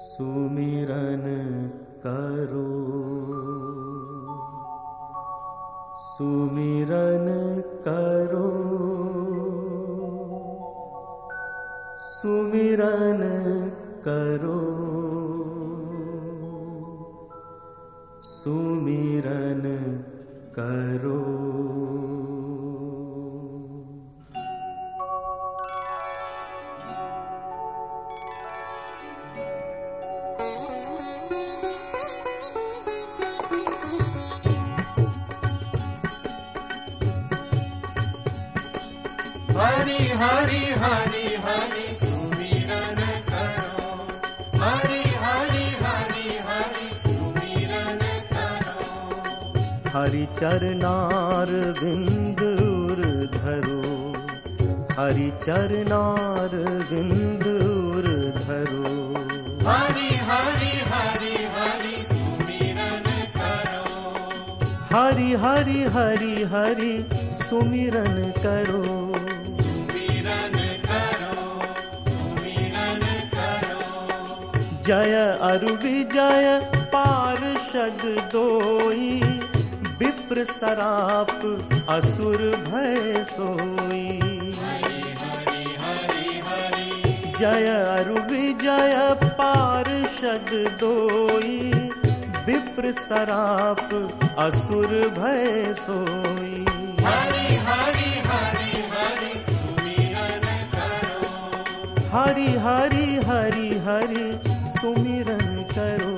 सुमिरन करो। सुमिरन करो। सुमिरन करो। सुमिरन करो हरि हरि हरि हरि सुमिरन करो हरि हरि हरि हरि सुमिरन करो हरि चरनार बिंदुर धरो हरि चरनार बिंदुर धरो हरि हरि हरि हरि सुमिरन करो हरि हरि हरि हरि सुमिरन करो जय अरु विजय पार्षद दोई। विप्र सराप, असुर भय सोई। जय अरु विजय पार्षद दोई। विप्र सराप, असुर भय सोई। हरि हरि हरि हरि सुमिरन करो। हरि हरि हरि हरि सुमिरन करो।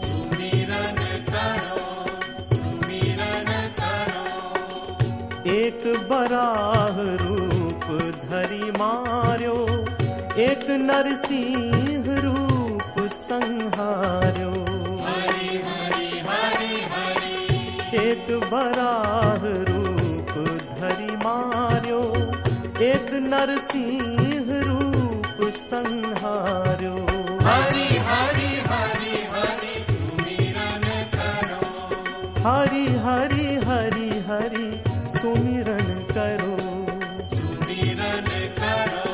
सुमिरन करो सुमिरन करो। एक बराह रूप धरि मार्यो एक नरसिंह रूप संहार्यो हरि हरि हरि हरि। एक बराह रूप धरि मार्यो एक नरसिंह रूप संहार्यो हरि हरि हरि हरि सुमिरन करो। हरि हरि हरि हरि सुमिरन करो। सुमिरन करो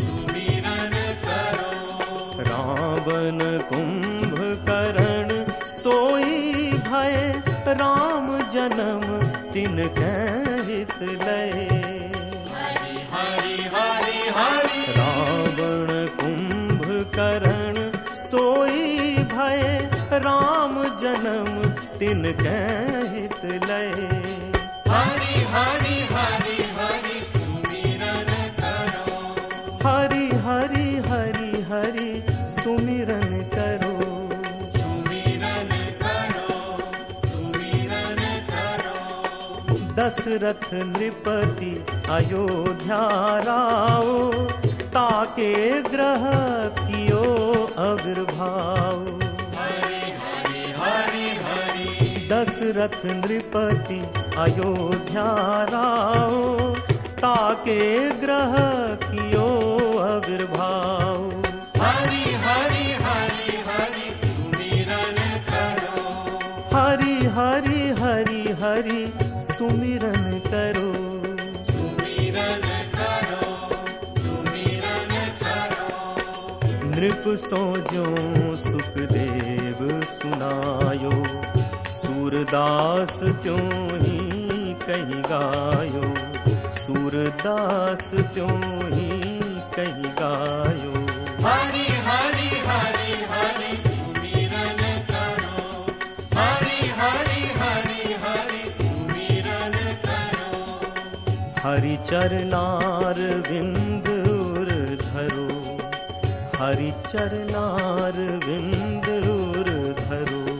सुमिरन करो। रावण कुंभकर्ण सोई भय राम जन्म तिन हित लय राम जन्म तिन हित लय। हरि हरि हरि हरि सुमिरन करो। हरि हरि हरि हरि सुमिरन करो। सुमिरन करो सुमिरन करो। दशरथ नृपति अयोध्या राओ ताके ग्रह कियो आविर्भाव दशरथ नृपति अयोध्या राओ ताके ग्रह कियो आविर्भाव हरि हरि हरि हरि सुमिरन करो। हरि हरि हरि हरि सुमिरन करो। सुमिरन करो सुमिरन करो। नृप सो जो सुखदेव सुनायो सूरदास त्यों ही कहीं गायो? सूरदास त्यों ही कहीं गायो? हरि हरि हरि हरि सुमिरन करो। हरि हरि हरि हरि सुमिरन करो। हरि चरनार धरो। हरि चरनार धरो।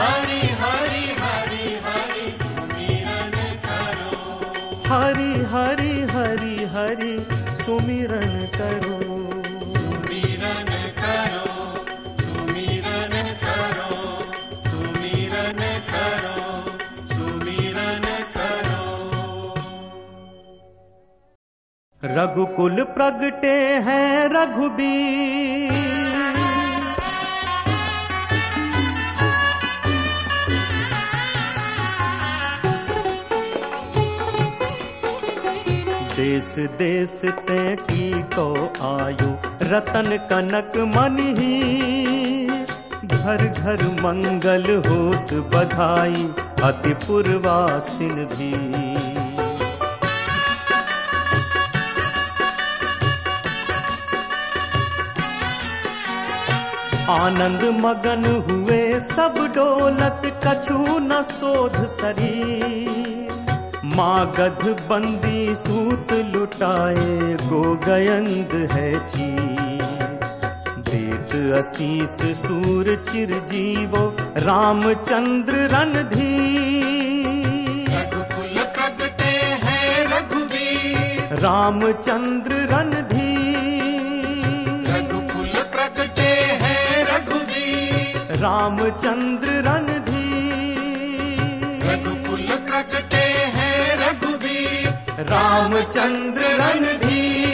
हरि रघुकुल प्रगटे हैं रघुबीर। देश देश ते की को आयो, रतन कनक मन ही घर घर मंगल होत बधाई, अति पुरवासिन भी। आनंद मगन हुए सब डोलत कछु न शोध शरीर। माँ गध बंदी सूत लुटाए गो गयंद है चीर। देत असीस सूर चिर जीवो रामचंद्र रणधीर। रघुकुल प्रगटे हैं रघुवीर। रामचंद्र रामचंद्र रणधीर। रघुकुल प्रकटे हैं रघुवीर। रामचंद्र रणधीर।